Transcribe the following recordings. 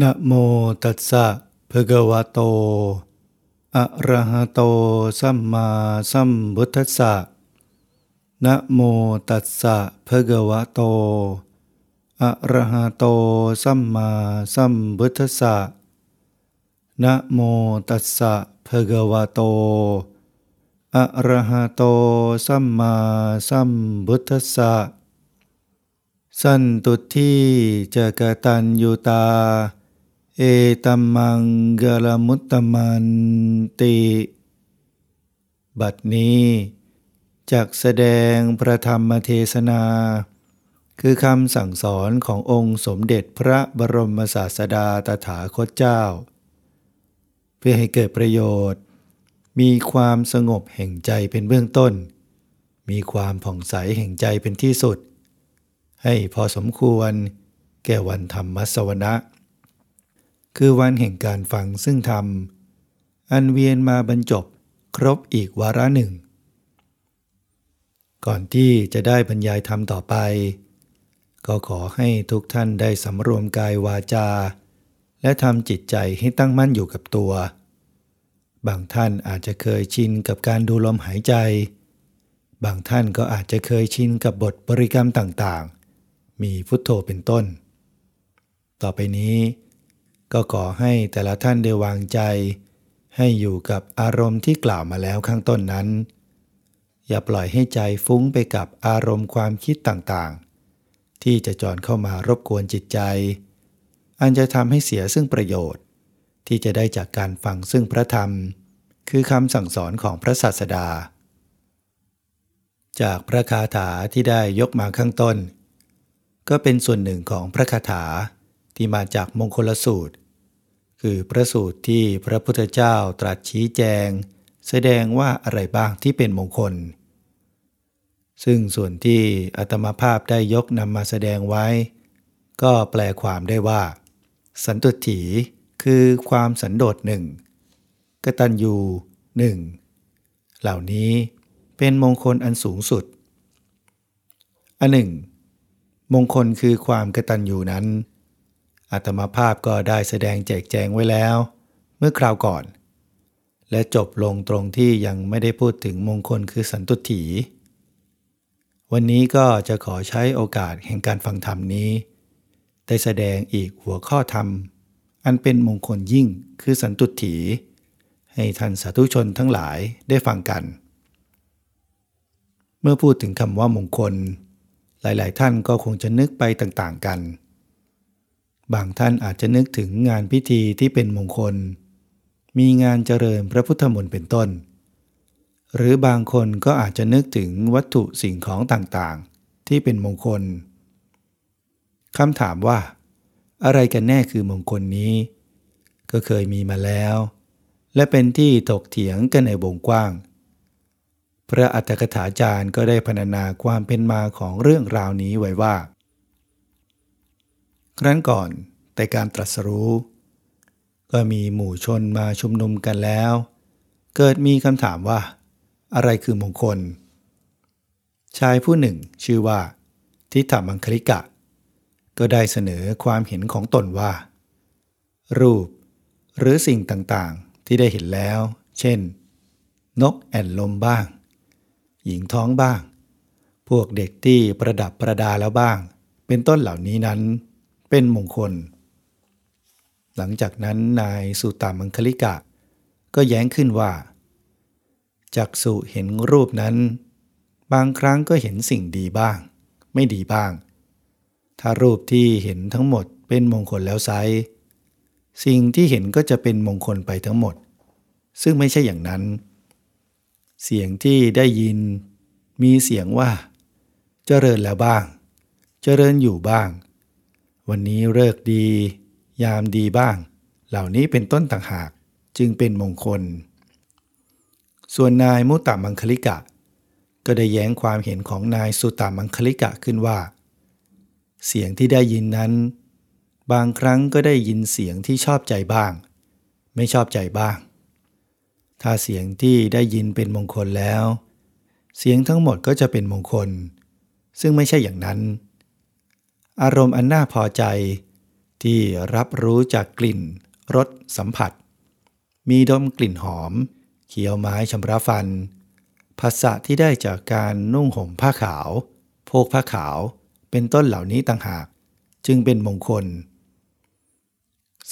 นะโมตัสสะภะคะวะโต อะระหะโต สัมมาสัมพุทธัสสะ นะโมตัสสะภะคะวะโต อะระหะโต สัมมาสัมพุทธัสสะ นะโมตัสสะภะคะวะโต อะระหะโต สัมมาสัมพุทธัสสะ สันตุที่จะกตัญญูตา เอตัมมังกลมุตตมันติ บัดนี้จักแสดงพระธรรมเทศนา คือคำสั่งสอนขององค์สมเด็จพระบรมศาสดาตถาคตเจ้า เพื่อให้เกิดประโยชน์ มีความสงบแห่งใจเป็นเบื้องต้น มีความผ่องใสแห่งใจเป็นที่สุด ให้พอสมควรแก่วันธรรมสวนะ คือวันแห่งการฟังซึ่งธรรม อันเวียนมาบรรจบครบอีกวาระหนึ่ง ก่อนที่จะได้บรรยายธรรมต่อไป ก็ขอให้ทุกท่านได้สำรวมกายวาจา และทำจิตใจให้ตั้งมั่นอยู่กับตัว บางท่านอาจจะเคยชินกับการดูลมหายใจ บางท่านก็อาจจะเคยชินกับบทบริกรรมต่างๆ มีพุทโธเป็นต้น ต่อไปนี้ ก็ขอให้แต่ละท่านได้วางใจ ให้อยู่กับอารมณ์ที่กล่าวมาแล้วข้างต้นนั้น อย่าปล่อยให้ใจฟุ้งไปกับอารมณ์ความคิดต่างๆ ที่จะจอนเข้ามารบกวนจิตใจ อันจะทำให้เสียซึ่งประโยชน์ ที่จะได้จากการฟังซึ่งพระธรรม คือคำสั่งสอนของพระศาสดา จากพระคาถาที่ได้ยกมาข้างต้น ก็เป็นส่วนหนึ่งของพระคาถาที่มาจากมงคลสูตร คือพระสูตรที่พระพุทธเจ้าตรัสชี้แจง แสดงว่าอะไรบ้างที่เป็นมงคล ซึ่งส่วนที่อัตมาภาพได้ยกนำมาแสดงไว้ ก็แปลความได้ว่า สันตุถีคือความสันโดษหนึ่งกตัญญูหนึ่งเหล่านี้เป็นมงคลอันสูงสุด อันหนึ่ง มงคลคือความกตัญญูนั้น อาตมาภาพก็ได้แสดงแจกแจงไว้แล้ว เมื่อคราวก่อน และจบลงตรงที่ยังไม่ได้พูดถึงมงคลคือสันตุถี วันนี้ก็จะขอใช้โอกาสแห่งการฟังธรรมนี้ ได้แสดงอีกหัวข้อธรรม อันเป็นมงคลยิ่งคือสันตุถี ให้ท่านสาธุชนทั้งหลายได้ฟังกัน เมื่อพูดถึงคำว่ามงคล หลาย ๆ ท่านก็คงจะนึกไปต่าง ๆ กัน บางท่านอาจจะนึกถึงงานพิธีที่เป็นมงคล มีงานเจริญพระพุทธมนต์เป็นต้น หรือบางคนก็อาจจะนึกถึงวัตถุสิ่งของต่างๆ ที่เป็นมงคลคำถามว่า อะไรกันแน่คือมงคลนี้ ก็เคยมีมาแล้ว และเป็นที่ตกเถียงกันในวงกว้าง พระอัตถกถาจารย์ก็ได้พรรณนาความเป็นมาของเรื่องราวนี้ไว้ว่า ครั้นก่อนแต่การตรัสรู้ ก็มีหมู่ชนมาชุมนุมกันแล้ว เกิดมีคำถามว่า อะไรคือมงคล ชายผู้หนึ่งชื่อว่า ทิฏฐมังคลิกะ ก็ได้เสนอความเห็นของตนว่า รูป หรือสิ่งต่างๆที่ได้เห็นแล้ว เช่น นกแอ่นลมบ้าง หญิงท้องบ้าง พวกเด็กที่ประดับประดาแล้วบ้าง เป็นต้นเหล่านี้นั้น เป็นมงคล หลังจากนั้นนายสุตามังคลิกะ ก็แย้งขึ้นว่า จักสุเห็นรูปนั้น บางครั้งก็เห็นสิ่งดีบ้าง ไม่ดีบ้าง ถ้ารูปที่เห็นทั้งหมดเป็นมงคลแล้วไซสิ่งที่เห็นก็จะเป็นมงคลไปทั้งหมด ซึ่งไม่ใช่อย่างนั้น เสียงที่ได้ยิน มีเสียงว่า เจริญแล้วบ้าง เจริญอยู่บ้าง วันนี้เลิกดี ยามดีบ้าง เหล่านี้เป็นต้นต่างหากจึงเป็นมงคล ส่วนนายมุตตมังคลิกะ ก็ได้แย้งความเห็นของนายสุตตมังคลิกะขึ้นว่า เสียงที่ได้ยินนั้น บางครั้งก็ได้ยินเสียงที่ชอบใจบ้าง ไม่ชอบใจบ้าง ถ้าเสียงที่ได้ยินเป็นมงคลแล้ว เสียงทั้งหมดก็จะเป็นมงคล ซึ่งไม่ใช่อย่างนั้น อารมณ์อันน่าพอใจ ที่รับรู้จากกลิ่นรสสัมผัส มีดมกลิ่นหอม เคี้ยวไม้ชำระฟันภาษะที่ได้จากการนุ่งห่มผ้าขาว โพกผ้าขาว เป็นต้นเหล่านี้ต่างหาก จึงเป็นมงคล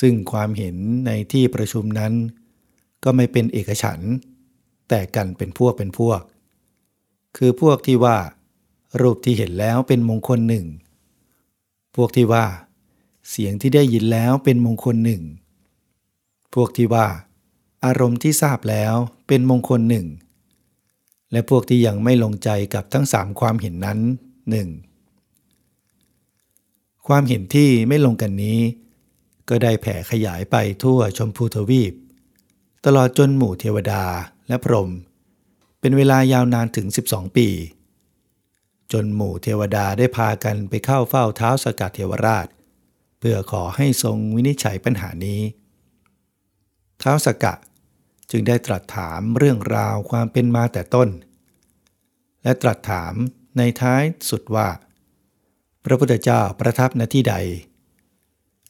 ซึ่งความเห็นในที่ประชุมนั้น ก็ไม่เป็นเอกฉัน แต่กันเป็นพวกเป็นพวก คือพวกที่ว่า รูปที่เห็นแล้วเป็นมงคลหนึ่ง พวกที่ว่า เสียงที่ได้ยินแล้วเป็นมงคลหนึ่ง พวกที่ว่า อารมณ์ที่ทราบแล้วเป็นมงคลหนึ่ง และพวกที่ยังไม่ลงใจกับทั้งสามความเห็นนั้นหนึ่งความเห็นที่ไม่ลงกันนี้ ก็ได้แผ่ขยายไปทั่วชมพูทวีป ตลอดจนหมู่เทวดาและพรหมเป็นเวลายาวนานถึง 12 ปี จนหมู่เทวดาได้พากันไปเข้าเฝ้าเท้าสกัดเทวราช เพื่อขอให้ทรงวินิจฉัยปัญหานี้ เท้าสกัดจึงได้ตรัสถามเรื่องราวความเป็นมาแต่ต้น และตรัสถามในท้ายสุดว่า พระพุทธเจ้าประทับณที่ใด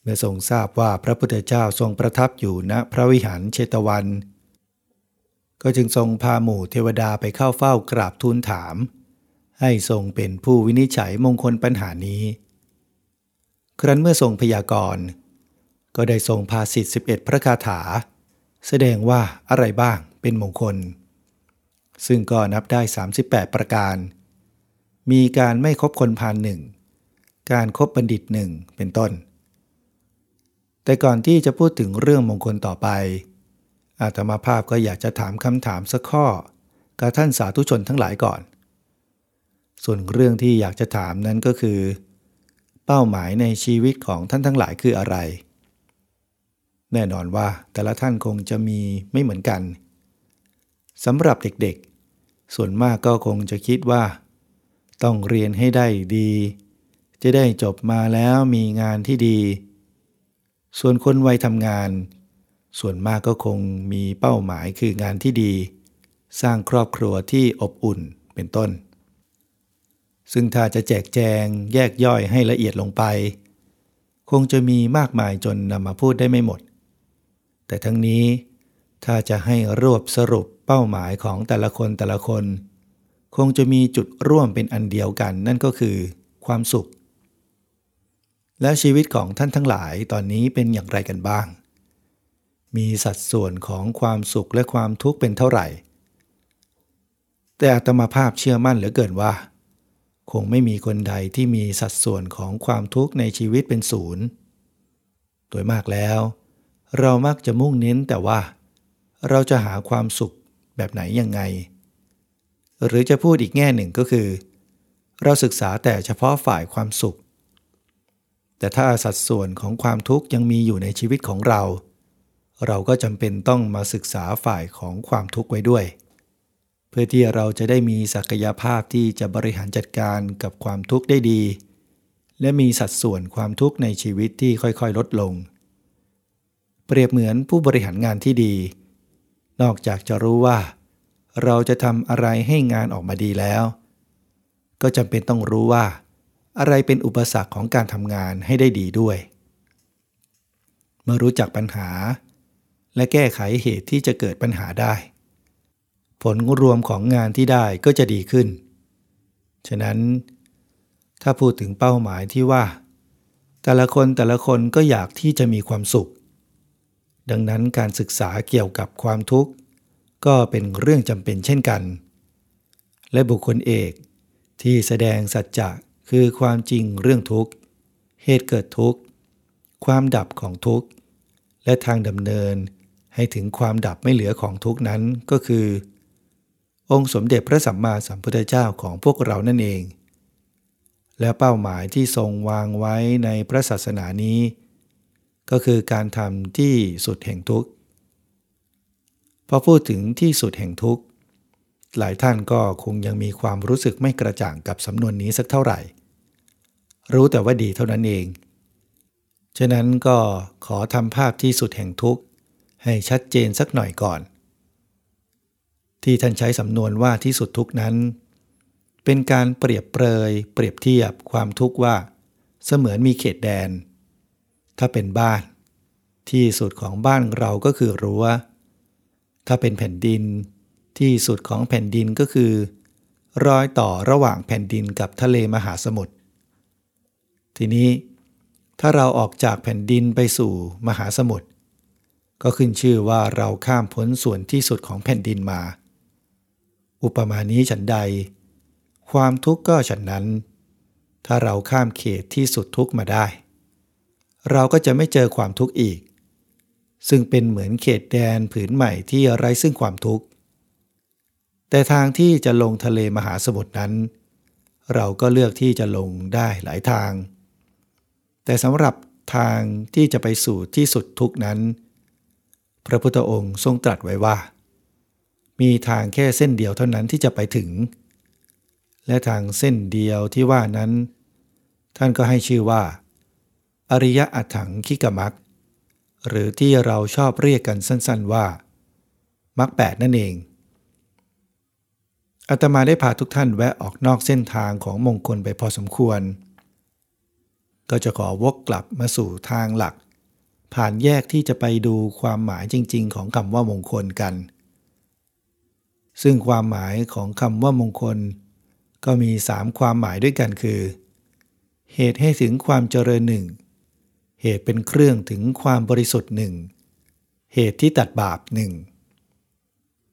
เมื่อทรงทราบว่าพระพุทธเจ้าทรงประทับอยู่ณพระวิหารเชตวัน ก็จึงทรงพาหมู่เทวดาไปเข้าเฝ้ากราบทูลถาม ให้ทรงเป็นผู้วินิจฉัยมงคลปัญหานี้ ครั้นเมื่อทรงพยากรณ์ ก็ได้ทรงพาสิทธิ11 พระคาถา แสดงว่าอะไรบ้างเป็นมงคล ซึ่งก็นับได้ 38 ประการ มีการไม่คบคนพานหนึ่ง การครบบัณฑิตหนึ่งเป็นต้น แต่ก่อนที่จะพูดถึงเรื่องมงคลต่อไป อาตมาภาพก็อยากจะถามคำถามสักข้อกับท่านสาธุชนทั้งหลายก่อน ส่วนเรื่องที่อยากจะถามนั้นก็คือ เป้าหมายในชีวิตของท่านทั้งหลายคืออะไร แน่นอนว่าแต่ละท่านคงจะมีไม่เหมือนกันสำหรับเด็กๆ ส่วนมากก็คงจะคิดว่า ต้องเรียนให้ได้ดี จะได้จบมาแล้วมีงานที่ดี ส่วนคนวัยทำงาน ส่วนมากก็คงมีเป้าหมายคืองานที่ดี สร้างครอบครัวที่อบอุ่นเป็นต้น ซึ่งถ้าจะแจกแจงแยกย่อยให้ละเอียดลงไป คงจะมีมากมายจนนำมาพูดได้ไม่หมด แต่ทั้งนี้ถ้าจะให้รวบสรุปเป้าหมายของแต่ละคนแต่ละคน คงจะมีจุดร่วมเป็นอันเดียวกัน นั่นก็คือความสุข และชีวิตของท่านทั้งหลายตอนนี้เป็นอย่างไรกันบ้าง มีสัดส่วนของความสุขและความทุกข์เป็นเท่าไหร่ แต่อาตมาภาพเชื่อมั่นเหลือเกินว่า คงไม่มีคนใดที่มีสัดส่วนของความทุกข์ในชีวิตเป็นศูนย์ โดยมากแล้ว เรามักจะมุ่งเน้นแต่ว่า เราจะหาความสุขแบบไหนยังไง หรือจะพูดอีกแง่หนึ่งก็คือ เราศึกษาแต่เฉพาะฝ่ายความสุข แต่ถ้าสัดส่วนของความทุกข์ยังมีอยู่ในชีวิตของเรา เราก็จำเป็นต้องมาศึกษาฝ่ายของความทุกข์ไว้ด้วย เพื่อที่เราจะได้มีศักยภาพที่จะบริหารจัดการกับความทุกข์ได้ดี และมีสัดส่วนความทุกข์ในชีวิตที่ค่อยๆลดลง เปรียบเหมือนผู้บริหารงานที่ดี นอกจากจะรู้ว่า เราจะทำอะไรให้งานออกมาดีแล้ว ก็จำเป็นต้องรู้ว่า อะไรเป็นอุปสรรคของการทำงานให้ได้ดีด้วย เมื่อรู้จักปัญหา และแก้ไขเหตุที่จะเกิดปัญหาได้ ผลรวมของงานที่ได้ก็จะดีขึ้น ฉะนั้น ถ้าพูดถึงเป้าหมายที่ว่า แต่ละคนแต่ละคนก็อยากที่จะมีความสุข ดังนั้นการศึกษาเกี่ยวกับความทุกข์ ก็เป็นเรื่องจำเป็นเช่นกัน และบุคคลเอกที่แสดงสัจจะคือความจริงเรื่องทุกข์ เหตุเกิดทุกข์ ความดับของทุกข์ และทางดำเนินให้ถึงความดับไม่เหลือของทุกข์นั้นก็คือ องค์สมเด็จพระสัมมาสัมพุทธเจ้าของพวกเรานั่นเอง และเป้าหมายที่ทรงวางไว้ในพระศาสนานี้ ก็คือการทำที่สุดแห่งทุกข์พอพูดถึงที่สุดแห่งทุกข์หลายท่านก็คงยังมีความรู้สึกไม่กระจ่างกับสำนวนนี้สักเท่าไหร่ รู้แต่ว่าดีเท่านั้นเอง ฉะนั้นก็ขอทำภาพที่สุดแห่งทุกข์ให้ชัดเจนสักหน่อยก่อน ที่ท่านใช้สำนวนว่าที่สุดทุกนั้น เป็นการเปรียบเปรย เปรียบเทียบความทุกข์ว่า เสมือนมีเขตแดน ถ้าเป็นบ้าน ที่สุดของบ้านเราก็คือรั้ว ถ้าเป็นแผ่นดิน ที่สุดของแผ่นดินก็คือ รอยต่อระหว่างแผ่นดินกับทะเลมหาสมุทรทีนี้ถ้าเราออกจากแผ่นดินไปสู่มหาสมุทรก็ขึ้นชื่อว่าเราข้ามพ้นส่วนที่สุดของแผ่นดินมา อุปมานี้ฉันใด ความทุกข์ก็ฉันนั้น ถ้าเราข้ามเขตที่สุดทุกข์มาได้ เราก็จะไม่เจอความทุกข์อีก ซึ่งเป็นเหมือนเขตแดนผืนใหม่ที่ไร้ซึ่งความทุกข์ แต่ทางที่จะลงทะเลมหาสมุทรนั้น เราก็เลือกที่จะลงได้หลายทาง แต่สำหรับทางที่จะไปสู่ที่สุดทุกนั้น พระพุทธองค์ทรงตรัสไว้ว่า มีทางแค่เส้นเดียวเท่านั้นที่จะไปถึง และทางเส้นเดียวที่ว่านั้น ท่านก็ให้ชื่อว่า อริยอัถังคิกมักหรือที่เราชอบเรียกกันสั้นๆว่า มักแปดนั่นเองอาตมาได้พาทุกท่านแวะออกนอกเส้นทางของมงคลไปพอสมควร ก็จะขอวกกลับมาสู่ทางหลัก ผ่านแยกที่จะไปดูความหมายจริง ๆ ของคำว่ามงคลกัน ซึ่งความหมายของคำว่ามงคล ก็มีสามความหมายด้วยกันคือ เหตุให้ถึงความเจริญหนึ่ง เหตุเป็นเครื่องถึงความบริสุทธิ์หนึ่ง เหตุที่ตัดบาปหนึ่ง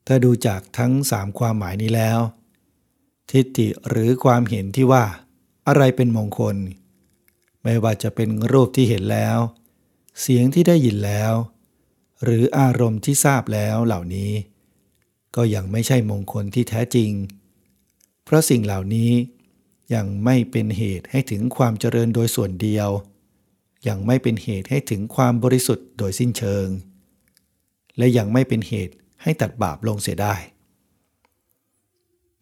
ถ้าดูจากทั้งสามความหมายนี้แล้ว ทิฏฐิหรือความเห็นที่ว่า อะไรเป็นมงคล ไม่ว่าจะเป็นรูปที่เห็นแล้ว เสียงที่ได้ยินแล้ว หรืออารมณ์ที่ทราบแล้วเหล่านี้ ก็ยังไม่ใช่มงคลที่แท้จริง เพราะสิ่งเหล่านี้ยังไม่เป็นเหตุให้ถึงความเจริญโดยส่วนเดียว ยังไม่เป็นเหตุให้ถึงความบริสุทธิ์โดยสิ้นเชิง และยังไม่เป็นเหตุให้ตัดบาปลงเสียได้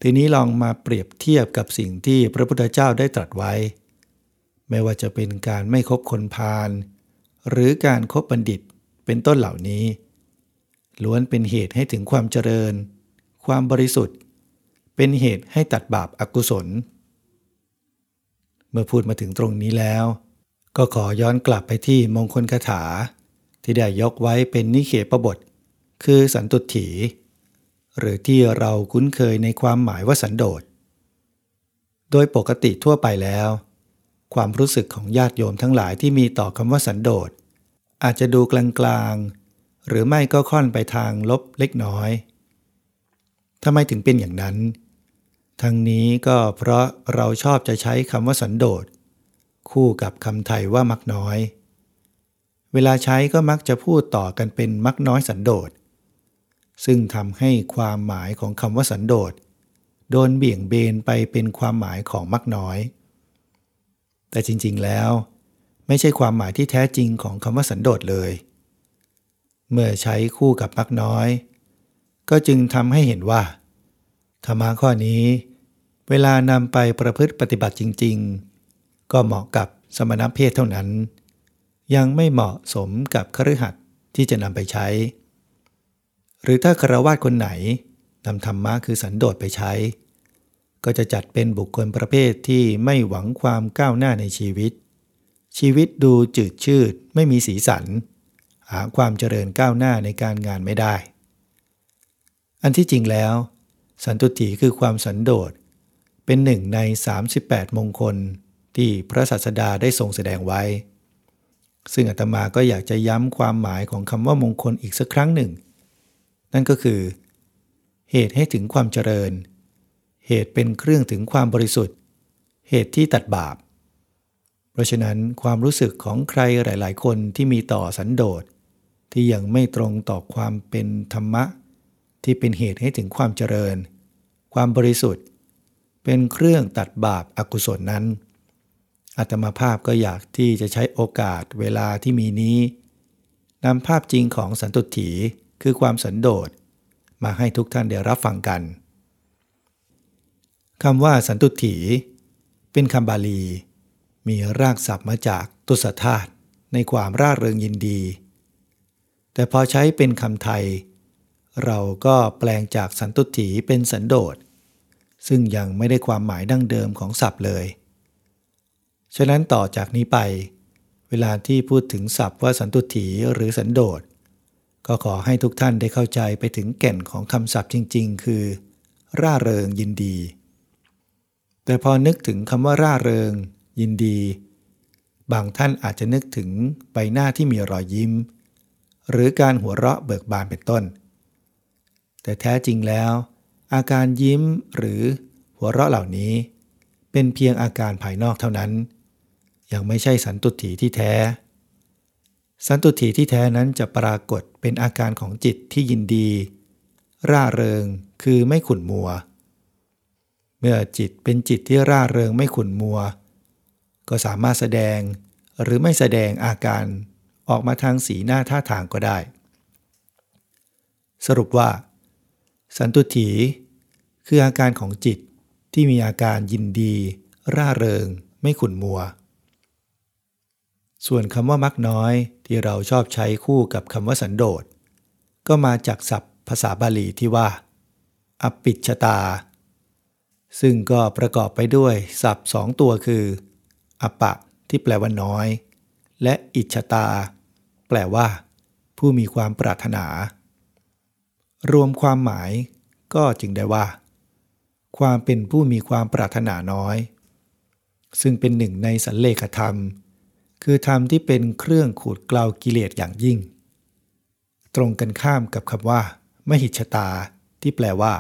ทีนี้ลองมาเปรียบเทียบกับสิ่งที่พระพุทธเจ้าได้ตรัสไว้ ไม่ว่าจะเป็นการไม่คบคนพาลหรือการครบบัณฑิตเป็นต้นเหล่านี้ ล้วนเป็นเหตุให้ถึงความเจริญ ความบริสุทธิ์ เป็นเหตุให้ตัดบาปอากุศล เมื่อพูดมาถึงตรงนี้แล้ว ก็ขอย้อนกลับไปที่มงคลคาถา ที่ได้ยกไว้เป็นนิเขปบท คือสันตุถี หรือที่เราคุ้นเคยในความหมายว่าสันโดษ โดยปกติทั่วไปแล้ว ความรู้สึกของญาติโยมทั้งหลายที่มีต่อคำว่าสันโดษอาจจะดูกลางๆ หรือไม่ก็ค่อนไปทางลบเล็กน้อยทำไมถึงเป็นอย่างนั้น ทั้งนี้ก็เพราะเราชอบจะใช้คำว่าสันโดษ คู่กับคำไทยว่ามักน้อย เวลาใช้ก็มักจะพูดต่อกันเป็นมักน้อยสันโดษ ซึ่งทำให้ความหมายของคำว่าสันโดษ โดนเบี่ยงเบนไปเป็นความหมายของมักน้อย แต่จริงๆแล้ว ไม่ใช่ความหมายที่แท้จริงของคำว่าสันโดษเลย เมื่อใช้คู่กับมักน้อย ก็จึงทำให้เห็นว่า ธรรมะข้อนี้ เวลานำไปประพฤติปฏิบัติจริง ๆ ก็เหมาะกับสมณเพศเท่านั้น ยังไม่เหมาะสมกับคฤหัสถ์ที่จะนำไปใช้ หรือถ้าครวาสคนไหนนำธรรมะคือสันโดษไปใช้ ก็จะจัดเป็นบุคคลประเภทที่ไม่หวังความก้าวหน้าในชีวิต ชีวิตดูจืดชืดไม่มีสีสัน หาความเจริญก้าวหน้าในการงานไม่ได้ อันที่จริงแล้ว สันตุถีคือความสันโดษเป็นหนึ่งใน 38 มงคลที่พระศาสดาได้ทรงแสดงไว้ ซึ่งอาตมาก็อยากจะย้ำความหมายของคำว่ามงคลอีกสักครั้งหนึ่ง นั่นก็คือ เหตุให้ถึงความเจริญ เหตุเป็นเครื่องถึงความบริสุทธิ์ เหตุที่ตัดบาป เพราะฉะนั้นความรู้สึกของใครหลาย ๆ คนที่มีต่อสันโดษ ที่ยังไม่ตรงต่อความเป็นธรรมะ ที่เป็นเหตุให้ถึงความเจริญ ความบริสุทธิ์ เป็นเครื่องตัดบาปอากุศลนั้นอาตมาภาพก็อยากที่จะใช้โอกาสเวลาที่มีนี้นำภาพจริงของสันตุถีคือความสันโดษมาให้ทุกท่านได้รับฟังกันคำว่าสันตุถีเป็นคำบาลี มีรากศัพท์มาจากตุสธาตในความร่าเริงยินดี แต่พอใช้เป็นคำไทย เราก็แปลงจากสันตุถีเป็นสันโดษ ซึ่งยังไม่ได้ความหมายดั้งเดิมของศัพท์เลย ฉะนั้นต่อจากนี้ไป เวลาที่พูดถึงศัพท์ว่าสันตุถีหรือสันโดษ ก็ขอให้ทุกท่านได้เข้าใจไปถึงแก่นของคำศัพท์จริง ๆ คือ ร่าเริงยินดี แต่พอนึกถึงคำว่าร่าเริง ยินดี บางท่านอาจจะนึกถึงใบหน้าที่มีรอยยิ้ม หรือการหัวเราะเบิกบานเป็นต้น แต่แท้จริงแล้ว อาการยิ้มหรือหัวเราะเหล่านี้ เป็นเพียงอาการภายนอกเท่านั้น ยังไม่ใช่สันตุถีที่แท้ สันตุถีที่แท้นั้นจะปรากฏเป็นอาการของจิตที่ยินดี ร่าเริงคือไม่ขุ่นมัว เมื่อจิตเป็นจิตที่ร่าเริงไม่ขุ่นมัว ก็สามารถแสดงหรือไม่แสดงอาการ ออกมาทางสีหน้าท่าทางก็ได้ สรุปว่า สันตุถี คืออาการของจิตที่มีอาการยินดี ร่าเริง ไม่ขุ่นมัว ส่วนคำว่ามักน้อยที่เราชอบใช้คู่กับคำว่าสันโดษ ก็มาจากศัพท์ภาษาบาลีที่ว่าอปิชตา ซึ่งก็ประกอบไปด้วยศัพท์สองตัวคืออปะที่แปลว่าน้อย และอิชตา แปลว่า ผู้มีความปรารถนา รวมความหมายก็จึงได้ว่า ความเป็นผู้มีความปรารถนาน้อย ซึ่งเป็นหนึ่งในสันเลขธรรม คือธรรมที่เป็นเครื่องขูดเกลากิเลสอย่างยิ่ง ตรงกันข้ามกับคำว่า มหิชตา ที่แปลว่า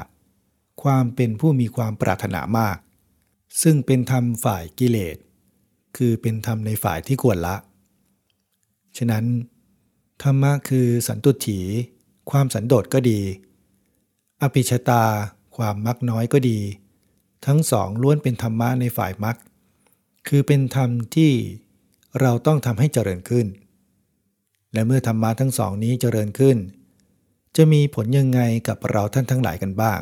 ความเป็นผู้มีความปรารถนามาก ซึ่งเป็นธรรมฝ่ายกิเลสคือเป็นธรรมในฝ่ายที่ควรละ ฉะนั้น ธรรมะคือสันตุถี ความสันโดษก็ดี อภิชตา ความมักน้อยก็ดี ทั้งสองล้วนเป็นธรรมะในฝ่ายมัก คือเป็นธรรมที่เราต้องทำให้เจริญขึ้น และเมื่อธรรมะทั้งสองนี้เจริญขึ้น จะมีผลยังไงกับเราท่านทั้งหลายกันบ้าง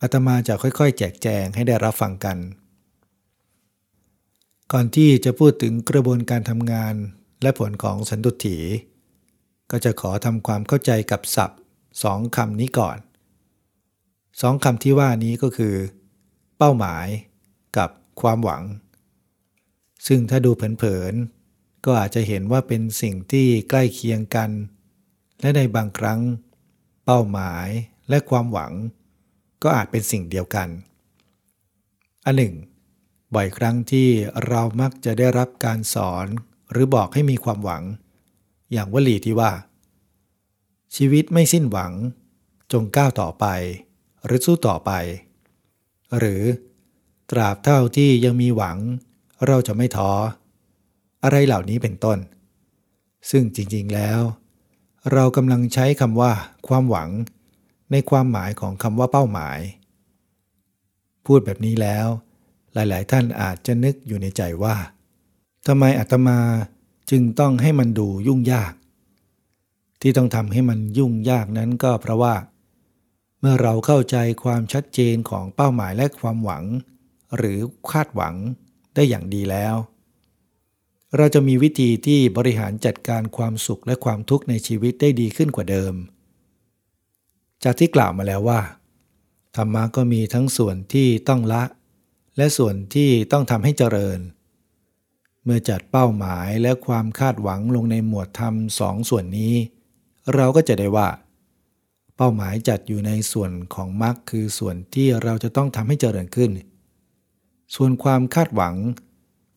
อาตมาจะค่อยๆ แจกแจงให้ได้รับฟังกัน ก่อนที่จะพูดถึงกระบวนการทำงาน และผลของสันตุถี ก็จะขอทำความเข้าใจกับศัพท์สองคำนี้ก่อนสองคำที่ว่านี้ก็คือ เป้าหมายกับความหวัง ซึ่งถ้าดูเผินๆก็อาจจะเห็นว่าเป็นสิ่งที่ใกล้เคียงกัน และในบางครั้ง เป้าหมายและความหวัง ก็อาจเป็นสิ่งเดียวกัน อันหนึ่งบ่อยครั้งที่เรามักจะได้รับการสอน หรือบอกให้มีความหวัง อย่างวลีที่ว่า ชีวิตไม่สิ้นหวัง จงก้าวต่อไป หรือสู้ต่อไป หรือ ตราบเท่าที่ยังมีหวัง เราจะไม่ท้ออะไรเหล่านี้เป็นต้น ซึ่งจริงๆแล้ว เรากำลังใช้คำว่า ความหวัง ในความหมายของคำว่าเป้าหมาย พูดแบบนี้แล้ว หลายๆ ท่านอาจจะนึกอยู่ในใจว่า ทำไมอาตมาจึงต้องให้มันดูยุ่งยาก ที่ต้องทำให้มันยุ่งยากนั้นก็เพราะว่า เมื่อเราเข้าใจความชัดเจนของเป้าหมายและความหวัง หรือคาดหวังได้อย่างดีแล้ว เราจะมีวิธีที่บริหารจัดการความสุขและความทุกข์ในชีวิตได้ดีขึ้นกว่าเดิม จากที่กล่าวมาแล้วว่าธรรมะก็มีทั้งส่วนที่ต้องละ และส่วนที่ต้องทำให้เจริญเเมื่อจัดเป้าหมายและความคาดหวังลงในหมวดธรรมสองส่วนนี้ เราก็จะได้ว่า เป้าหมายจัดอยู่ในส่วนของมรรคคือส่วนที่เราจะต้องทำให้เจริญขึ้น ส่วนความคาดหวัง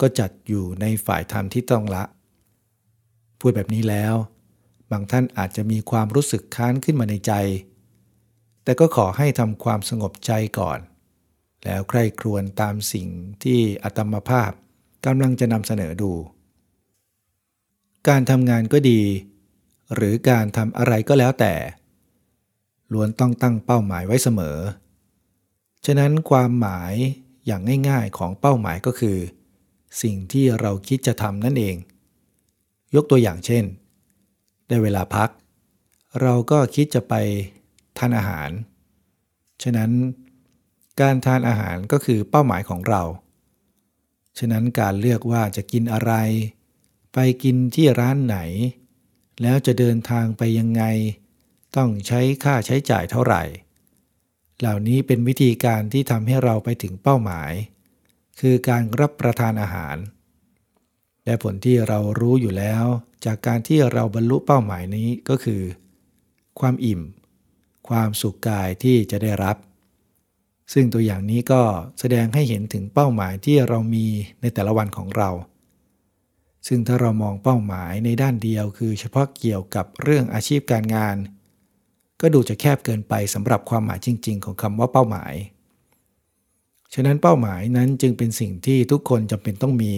ก็จัดอยู่ในฝ่ายธรรมที่ต้องละ พูดแบบนี้แล้ว บางท่านอาจจะมีความรู้สึกค้านขึ้นมาในใจ แต่ก็ขอให้ทำความสงบใจก่อน แล้วใคร่ครวญตามสิ่งที่อัตมภาพ กำลังจะนำเสนอดู การทำงานก็ดี หรือการทำอะไรก็แล้วแต่ ล้วนต้องตั้งเป้าหมายไว้เสมอ ฉะนั้นความหมายอย่างง่ายๆของเป้าหมายก็คือ สิ่งที่เราคิดจะทำนั่นเอง ยกตัวอย่างเช่น ได้เวลาพัก เราก็คิดจะไปทานอาหาร ฉะนั้นการทานอาหารก็คือเป้าหมายของเรา ฉะนั้นการเลือกว่าจะกินอะไร ไปกินที่ร้านไหน แล้วจะเดินทางไปยังไง ต้องใช้ค่าใช้จ่ายเท่าไหร่ เหล่านี้เป็นวิธีการที่ทำให้เราไปถึงเป้าหมาย คือการรับประทานอาหาร และผลที่เรารู้อยู่แล้ว จากการที่เราบรรลุเป้าหมายนี้ก็คือ ความอิ่ม ความสุขกายที่จะได้รับ ซึ่งตัวอย่างนี้ก็แสดงให้เห็นถึงเป้าหมายที่เรามีในแต่ละวันของเรา ซึ่งถ้าเรามองเป้าหมายในด้านเดียวคือเฉพาะเกี่ยวกับเรื่องอาชีพการงาน ก็ดูจะแคบเกินไปสำหรับความหมายจริง ๆ ของคำว่าเป้าหมาย ฉะนั้นเป้าหมายนั้นจึงเป็นสิ่งที่ทุกคนจำเป็นต้องมี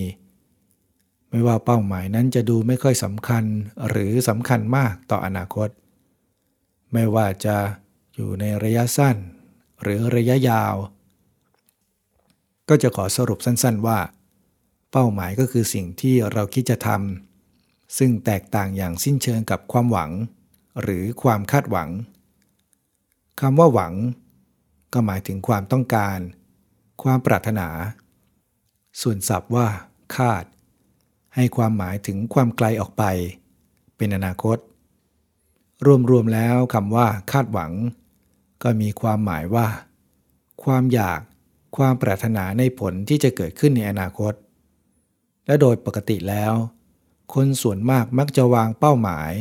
ไม่ว่าเป้าหมายนั้นจะดูไม่ค่อยสำคัญหรือสำคัญมากต่ออนาคต ไม่ว่าจะอยู่ในระยะสั้น หรือระยะยาว ก็จะขอสรุปสั้นๆว่า เป้าหมายก็คือสิ่งที่เราคิดจะทำซึ่งแตกต่างอย่างสิ้นเชิงกับความหวัง หรือความคาดหวังคำว่าหวัง ก็หมายถึงความต้องการ ความปรารถนา ส่วนศัพท์ว่า คาด ให้ความหมายถึงความไกลออกไป เป็นอนาคต รวมๆแล้วคำว่า คาดหวัง ก็มีความหมายว่า ความอยากความปรารถนาในผลที่จะเกิดขึ้นในอนาคต และโดยปกติแล้ว คนส่วนมากมักจะวางเป้าหมาย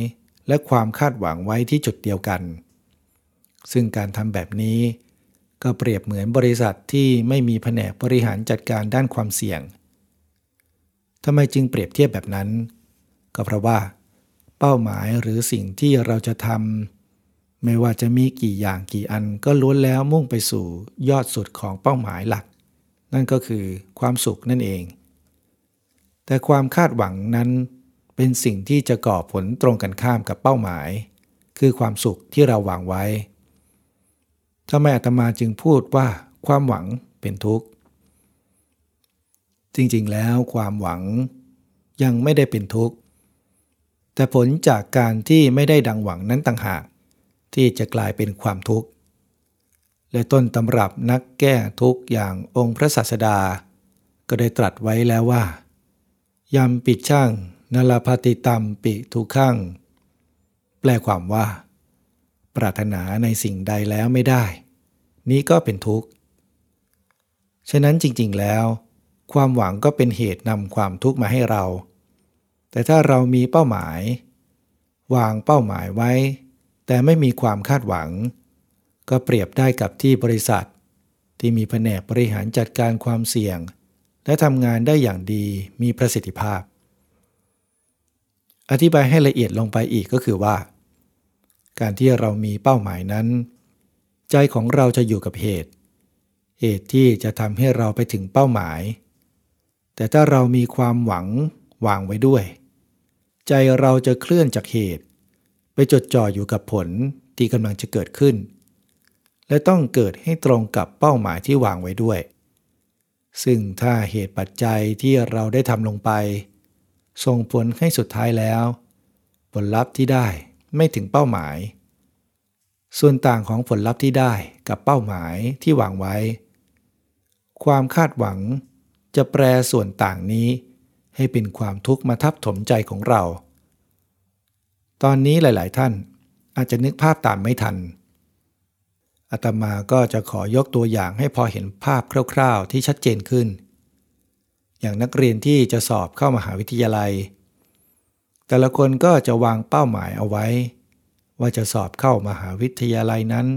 และความคาดหวังไว้ที่จุดเดียวกัน ซึ่งการทำแบบนี้ ก็เปรียบเหมือนบริษัทที่ไม่มีแผนกบริหารจัดการด้านความเสี่ยงทำไมจึงเปรียบเทียบแบบนั้น ก็เพราะว่า เป้าหมายหรือสิ่งที่เราจะทำ ไม่ว่าจะมีกี่อย่างกี่อันก็ล้วนแล้วมุ่งไปสู่ยอดสุดของเป้าหมายหลัก นั่นก็คือความสุขนั่นเอง แต่ความคาดหวังนั้นเป็นสิ่งที่จะก่อผลตรงกันข้ามกับเป้าหมาย คือความสุขที่เราหวังไว้ทำไมอาตมาจึงพูดว่าความหวังเป็นทุกข์ จริงๆแล้วความหวังยังไม่ได้เป็นทุกข์ แต่ผลจากการที่ไม่ได้ดังหวังนั้นต่างหาก ที่จะกลายเป็นความทุกข์ และต้นตำรับนักแก้ทุกข์อย่างองค์พระศาสดา ก็ได้ตรัสไว้แล้วว่ายำปิดช่างนลาภติตัมปิทุกขังแปลความว่า ปรารถนาในสิ่งใดแล้วไม่ได้ นี้ก็เป็นทุกข์ ฉะนั้นจริงๆแล้ว ความหวังก็เป็นเหตุนำความทุกข์มาให้เรา แต่ถ้าเรามีเป้าหมาย วางเป้าหมายไว้ แต่ไม่มีความคาดหวัง ก็เปรียบได้กับที่บริษัท ที่มีแผนกบริหารจัดการความเสี่ยง และทำงานได้อย่างดีมีประสิทธิภาพ อธิบายให้ละเอียดลงไปอีกก็คือว่า การที่เรามีเป้าหมายนั้น ใจของเราจะอยู่กับเหตุ เหตุที่จะทำให้เราไปถึงเป้าหมาย แต่ถ้าเรามีความหวังวางไว้ด้วย ใจเราจะเคลื่อนจากเหตุ ไปจดจ่ออยู่กับผลที่กำลังจะเกิดขึ้น และต้องเกิดให้ตรงกับเป้าหมายที่วางไว้ด้วย ซึ่งถ้าเหตุปัจจัยที่เราได้ทำลงไป ส่งผลให้สุดท้ายแล้ว ผลลัพธ์ที่ได้ไม่ถึงเป้าหมาย ส่วนต่างของผลลัพธ์ที่ได้กับเป้าหมายที่วางไว้ ความคาดหวังจะแปลส่วนต่างนี้ให้เป็นความทุกข์มาทับถมใจของเรา ตอนนี้หลายๆ ท่านอาจจะนึกภาพตามไม่ทันอาตมาก็จะขอยกตัวอย่างให้พอเห็นภาพคร่าวๆ ที่ชัดเจนขึ้น อย่างนักเรียนที่จะสอบเข้ามหาวิทยาลัย แต่ละคนก็จะวางเป้าหมายเอาไว้ ว่าจะสอบเข้ามหาวิทยาลัยนั้น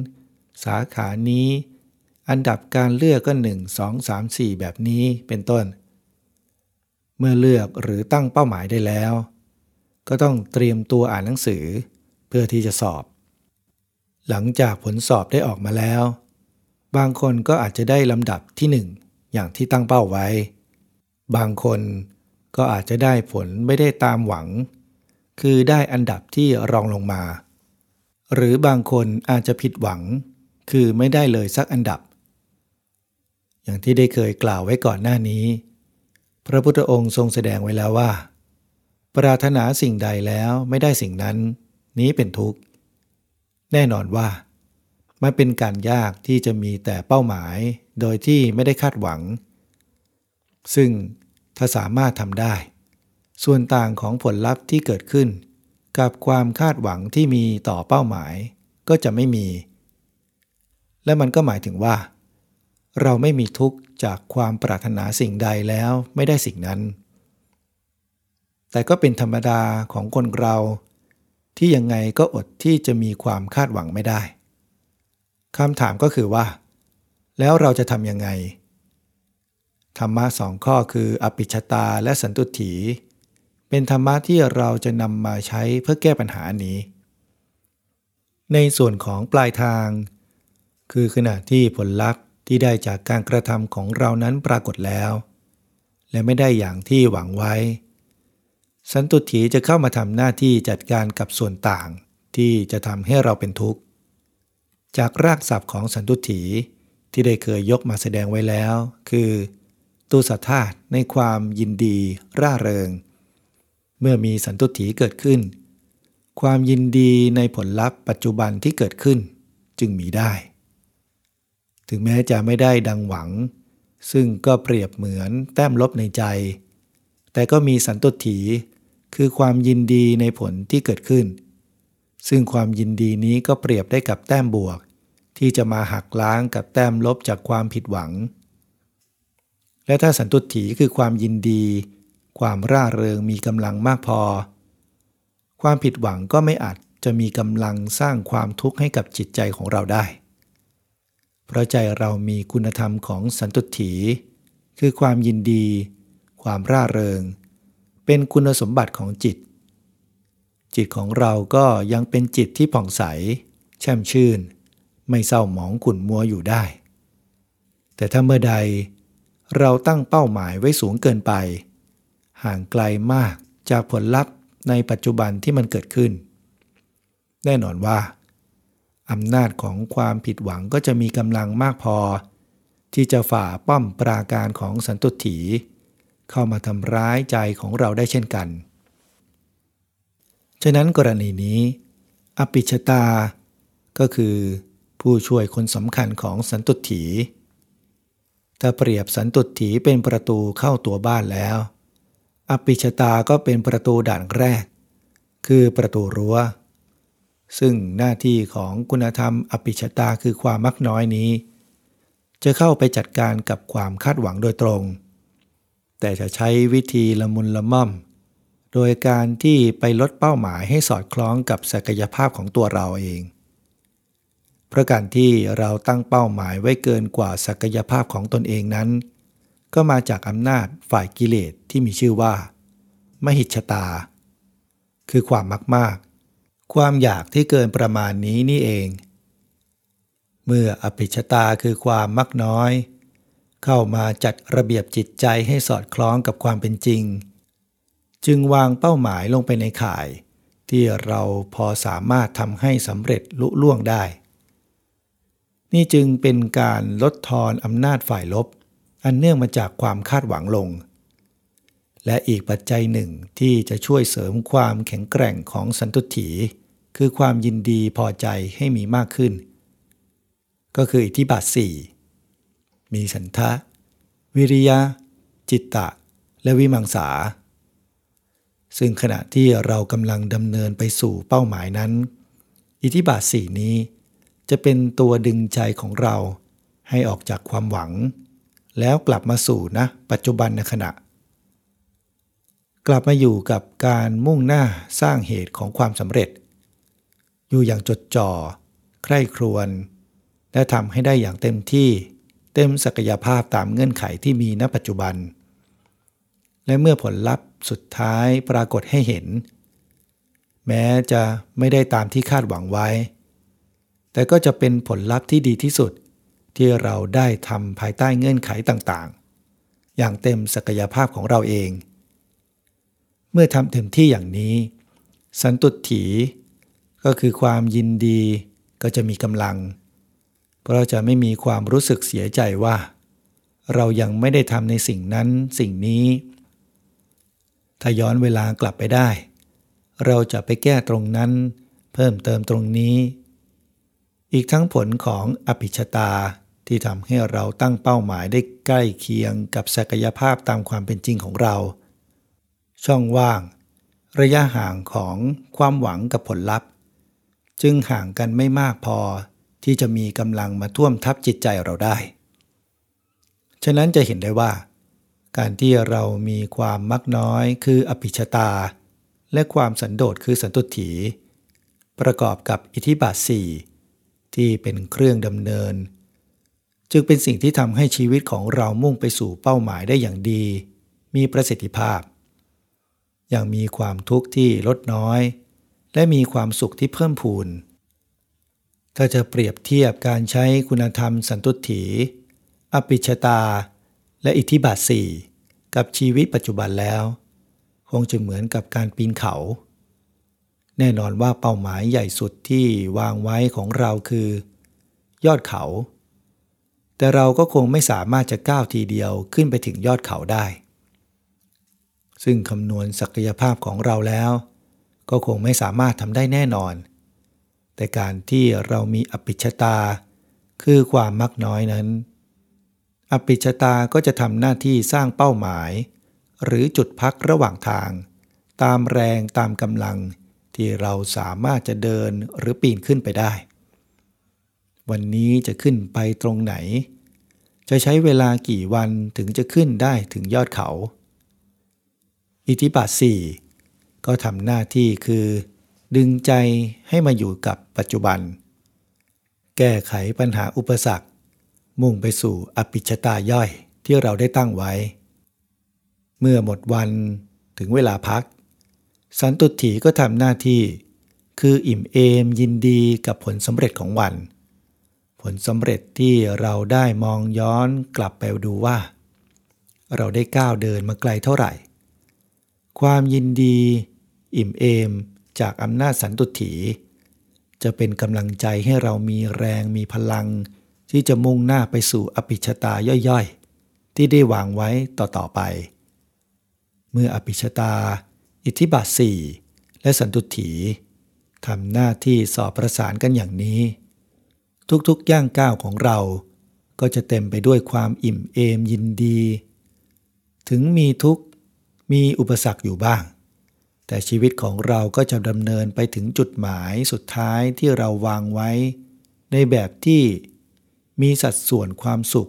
สาขานี้ อันดับการเลือกก็ 1 2 3 4 แบบนี้เป็นต้น เมื่อเลือกหรือตั้งเป้าหมายได้แล้ว ก็ต้องเตรียมตัวอ่านหนังสือ เพื่อที่จะสอบ หลังจากผลสอบได้ออกมาแล้ว บางคนก็อาจจะได้ลำดับที่1อย่างที่ตั้งเป้าไว้ บางคนก็อาจจะได้ผลไม่ได้ตามหวัง คือได้อันดับที่รองลงมา หรือบางคนอาจจะผิดหวัง คือไม่ได้เลยสักอันดับ อย่างที่ได้เคยกล่าวไว้ก่อนหน้านี้ พระพุทธองค์ทรงแสดงไว้แล้วว่า ปรารถนาสิ่งใดแล้วไม่ได้สิ่งนั้น นี้เป็นทุกข์ แน่นอนว่า มันเป็นการยากที่จะมีแต่เป้าหมาย โดยที่ไม่ได้คาดหวัง ซึ่งถ้าสามารถทำได้ ส่วนต่างของผลลัพธ์ที่เกิดขึ้น กับความคาดหวังที่มีต่อเป้าหมาย ก็จะไม่มี และมันก็หมายถึงว่า เราไม่มีทุกข์จากความปรารถนาสิ่งใดแล้วไม่ได้สิ่งนั้น แต่ก็เป็นธรรมดาของคนเรา ที่ยังไงก็อดที่จะมีความคาดหวังไม่ได้คำถามก็คือว่า แล้วเราจะทำยังไง ธรรมะสองข้อคืออภิชตาและสันตุถี เป็นธรรมะที่เราจะนำมาใช้เพื่อแก้ปัญหานี้ ในส่วนของปลายทาง คือขณะที่ผลลัพธ์ที่ได้จากการกระทำของเรานั้นปรากฏแล้ว และไม่ได้อย่างที่หวังไว้ สันตุถีจะเข้ามาทำหน้าที่จัดการกับส่วนต่างที่จะทำให้เราเป็นทุกข์ จากรากศัพท์ของสันตุถีที่ได้เคยยกมาแสดงไว้แล้ว คือตุสธาตในความยินดีร่าเริง เมื่อมีสันตุถีเกิดขึ้น ความยินดีในผลลัพธ์ปัจจุบันที่เกิดขึ้นจึงมีได้ ถึงแม้จะไม่ได้ดังหวัง ซึ่งก็เปรียบเหมือนแต้มลบในใจ แต่ก็มีสันตุถี คือความยินดีในผลที่เกิดขึ้น ซึ่งความยินดีนี้ก็เปรียบได้กับแต้มบวก ที่จะมาหักล้างกับแต้มลบจากความผิดหวัง และถ้าสันตุถีคือความยินดี ความร่าเริงมีกำลังมากพอ ความผิดหวังก็ไม่อาจจะมีกำลังสร้างความทุกข์ให้กับจิตใจของเราได้ เพราะใจเรามีคุณธรรมของสันตุถี คือความยินดี ความร่าเริง เป็นคุณสมบัติของจิต จิตของเราก็ยังเป็นจิตที่ผ่องใส แช่มชื่น ไม่เศร้าหมองขุ่นมัวอยู่ได้ แต่ถ้าเมื่อใดเราตั้งเป้าหมายไว้สูงเกินไป ห่างไกลมากจากผลลัพธ์ในปัจจุบันที่มันเกิดขึ้น แน่นอนว่าอำนาจของความผิดหวังก็จะมีกำลังมากพอ ที่จะฝ่าป้อมปราการของสันตุถี เข้ามาทำร้ายใจของเราได้เช่นกัน ฉะนั้นกรณีนี้ อปิชตา ก็คือผู้ช่วยคนสำคัญของสันตุถี ถ้าเปรียบสันตุถีเป็นประตูเข้าตัวบ้านแล้ว อปิชตาก็เป็นประตูด่านแรก คือประตูรัว้ว ซึ่งหน้าที่ของคุณธรรมอปิชตาคือความมักน้อยนี้ จะเข้าไปจัดการกับความคาดหวังโดยตรง แต่จะใช้วิธีละมุนละม่อม โดยการที่ไปลดเป้าหมายให้สอดคล้องกับศักยภาพของตัวเราเองเพราะการที่เราตั้งเป้าหมายไว้เกินกว่าศักยภาพของตนเองนั้น ก็มาจากอำนาจฝ่ายกิเลสที่มีชื่อว่า มหิชตา คือความมากมากความอยากที่เกินประมาณนี้นี่เอง เมื่ออภิชตาคือความมักน้อย เข้ามาจัดระเบียบจิตใจให้สอดคล้องกับความเป็นจริง จึงวางเป้าหมายลงไปในข่าย ที่เราพอสามารถทำให้สำเร็จลุล่วงได้ นี่จึงเป็นการลดทอนอำนาจฝ่ายลบ อันเนื่องมาจากความคาดหวังลง และอีกปัจจัยหนึ่งที่จะช่วยเสริมความแข็งแกร่งของสันตุถี คือความยินดีพอใจให้มีมากขึ้น ก็คืออิทธิบาทสี่ มีสันทะ วิริยะ จิตตะ และวิมังสา ซึ่งขณะที่เรากำลังดำเนินไปสู่เป้าหมายนั้น อิทธิบาทสี่นี้จะเป็นตัวดึงใจของเราให้ออกจากความหวัง แล้วกลับมาสู่นะปัจจุบันในขณะ กลับมาอยู่กับการมุ่งหน้าสร้างเหตุของความสำเร็จ อยู่อย่างจดจ่อ ใคร่ครวญและทำให้ได้อย่างเต็มที่ เต็มศักยภาพตามเงื่อนไขที่มีณปัจจุบัน และเมื่อผลลัพธ์สุดท้ายปรากฏให้เห็น แม้จะไม่ได้ตามที่คาดหวังไว้ แต่ก็จะเป็นผลลัพธ์ที่ดีที่สุดที่เราได้ทำภายใต้เงื่อนไขต่างๆ อย่างเต็มศักยภาพของเราเอง เมื่อทำเต็มที่อย่างนี้ สันตุถีก็คือความยินดีก็จะมีกำลัง เพราะจะไม่มีความรู้สึกเสียใจว่า เรายังไม่ได้ทำในสิ่งนั้นสิ่งนี้ ถ้าย้อนเวลากลับไปได้ เราจะไปแก้ตรงนั้น เพิ่มเติมตรงนี้ อีกทั้งผลของอภิชตาที่ทำให้เราตั้งเป้าหมายได้ใกล้เคียงกับศักยภาพตามความเป็นจริงของเรา ช่องว่าง ระยะห่างของความหวังกับผลลัพธ์ จึงห่างกันไม่มากพอ ที่จะมีกำลังมาท่วมทับจิตใจเราได้ ฉะนั้นจะเห็นได้ว่า การที่เรามีความมักน้อยคืออภิชตา และความสันโดษคือสันตุถี ประกอบกับอิทธิบาทสี่ที่เป็นเครื่องดำเนิน จึงเป็นสิ่งที่ทำให้ชีวิตของเรามุ่งไปสู่เป้าหมายได้อย่างดี มีประสิทธิภาพ อย่างมีความทุกข์ที่ลดน้อย และมีความสุขที่เพิ่มพูน ถ้าจะเปรียบเทียบการใช้คุณธรรมสันตุถีอภิชตา และอิทธิบาทสี่กับชีวิตปัจจุบันแล้ว คงจะเหมือนกับการปีนเขา แน่นอนว่าเป้าหมายใหญ่สุดที่วางไว้ของเราคือ ยอดเขา แต่เราก็คงไม่สามารถจะก้าวทีเดียวขึ้นไปถึงยอดเขาได้ ซึ่งคำนวณศักยภาพของเราแล้ว ก็คงไม่สามารถทำได้แน่นอน แต่การที่เรามีอภิชตา คือความมักน้อยนั้น อภิชตาก็จะทำหน้าที่สร้างเป้าหมาย หรือจุดพักระหว่างทาง ตามแรงตามกำลังที่เราสามารถจะเดินหรือปีนขึ้นไปได้ วันนี้จะขึ้นไปตรงไหน จะใช้เวลากี่วันถึงจะขึ้นได้ถึงยอดเขา อิทธิบาทสี่ก็ทำหน้าที่คือ ดึงใจให้มาอยู่กับปัจจุบัน แก้ไขปัญหาอุปสรรค มุ่งไปสู่อภิชตาย่อยที่เราได้ตั้งไว้ เมื่อหมดวันถึงเวลาพัก สันตุถีก็ทำหน้าที่ คืออิ่มเอมยินดีกับผลสำเร็จของวัน ผลสำเร็จที่เราได้มองย้อนกลับไปดูว่า เราได้ก้าวเดินมาไกลเท่าไหร่ ความยินดี อิ่มเอม จากอำนาจสันตุถี จะเป็นกำลังใจให้เรามีแรงมีพลัง ที่จะมุ่งหน้าไปสู่อภิชตาย่อยๆ ที่ได้วางไว้ต่อๆไป เมื่ออภิชตา อิทธิบาทสี่และสันตุถีทำหน้าที่สอบประสานกันอย่างนี้ ทุกๆย่างก้าวของเราก็จะเต็มไปด้วยความอิ่มเอมยินดี ถึงมีทุกข์มีอุปสรรคอยู่บ้าง แต่ชีวิตของเราก็จะดำเนินไปถึงจุดหมายสุดท้ายที่เราวางไว้ ในแบบที่มีสัดส่วนความสุข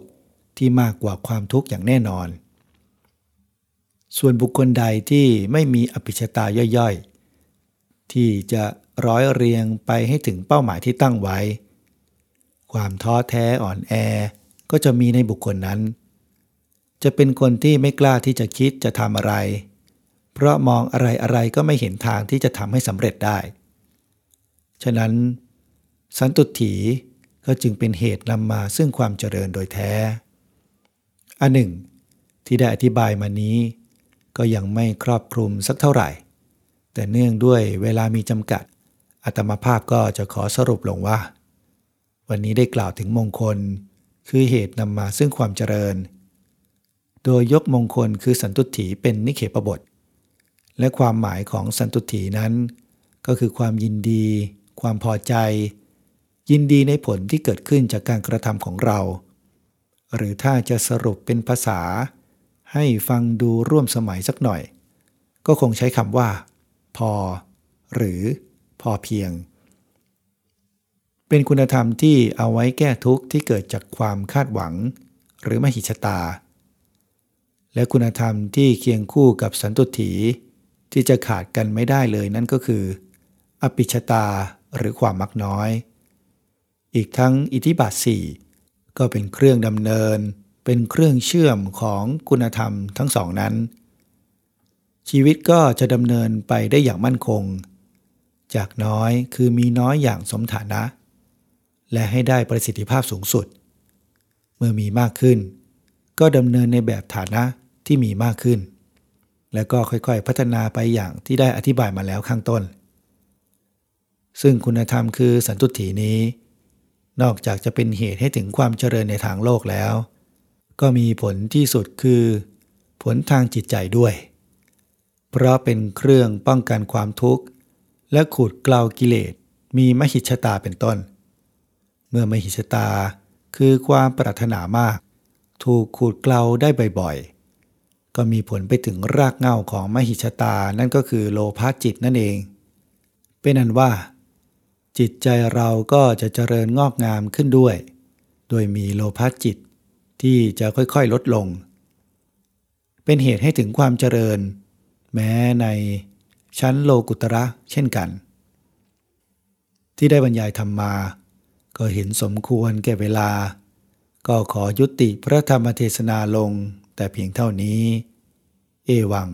ที่มากกว่าความทุกข์อย่างแน่นอน ส่วนบุคคลใดที่ไม่มีอภิชตาย่อยๆ ที่จะร้อยเรียงไปให้ถึงเป้าหมายที่ตั้งไว้ ความท้อแท้อ่อนแอก็จะมีในบุคคลนั้น จะเป็นคนที่ไม่กล้าที่จะคิดจะทำอะไร เพราะมองอะไรอะไรก็ไม่เห็นทางที่จะทำให้สำเร็จได้ ฉะนั้น สันตุถีก็จึงเป็นเหตุนำมาซึ่งความเจริญโดยแท้ อันหนึ่ง ที่ได้อธิบายมานี้ ก็ยังไม่ครอบคลุมสักเท่าไหร่ แต่เนื่องด้วยเวลามีจำกัดอัตมาภาพก็จะขอสรุปลงว่า วันนี้ได้กล่าวถึงมงคล คือเหตุนำมาซึ่งความเจริญ โดยยกมงคลคือสันตุถีเป็นนิเขปบท และความหมายของสันตุถีนั้น ก็คือความยินดี ความพอใจ ยินดีในผลที่เกิดขึ้นจากการกระทำของเรา หรือถ้าจะสรุปเป็นภาษา ให้ฟังดูร่วมสมัยสักหน่อย ก็คงใช้คำว่า พอ หรือ พอเพียง เป็นคุณธรรมที่เอาไว้แก้ทุกข์ที่เกิดจากความคาดหวัง หรือมหิชตาและคุณธรรมที่เคียงคู่กับสันตุถี ที่จะขาดกันไม่ได้เลยนั่นก็คืออภิชตาหรือความมักน้อย อีกทั้งอิทธิบาทสี่ก็เป็นเครื่องดำเนิน เป็นเครื่องเชื่อมของคุณธรรมทั้งสองนั้น ชีวิตก็จะดำเนินไปได้อย่างมั่นคง จากน้อยคือมีน้อยอย่างสมฐานะ และให้ได้ประสิทธิภาพสูงสุด เมื่อมีมากขึ้น ก็ดำเนินในแบบฐานะที่มีมากขึ้น และก็ค่อยๆ พัฒนาไปอย่างที่ได้อธิบายมาแล้วข้างต้น ซึ่งคุณธรรมคือสันตุถีนี้ นอกจากจะเป็นเหตุให้ถึงความเจริญในทางโลกแล้ว ก็มีผลที่สุดคือ ผลทางจิตใจด้วย เพราะเป็นเครื่องป้องกันความทุกข์ และขูดเกลากิเลสมีมหิชตาเป็นต้น เมื่อมหิชตาคือความปรารถนามาก ถูกขูดเกลาได้บ่อยๆ ก็มีผลไปถึงรากเง้าของมหิชตานั่นก็คือโลภะจิตนั่นเอง เป็นอันว่า จิตใจเราก็จะเจริญงอกงามขึ้นด้วย โดยมีโลภะจิตที่จะค่อยๆลดลง เป็นเหตุให้ถึงความเจริญ แม้ในชั้นโลกุตระเช่นกัน ที่ได้บรรยายธรรมมา ก็เห็นสมควรแก่เวลา ก็ขอยุติพระธรรมเทศนาลง แต่เพียงเท่านี้ เอวัง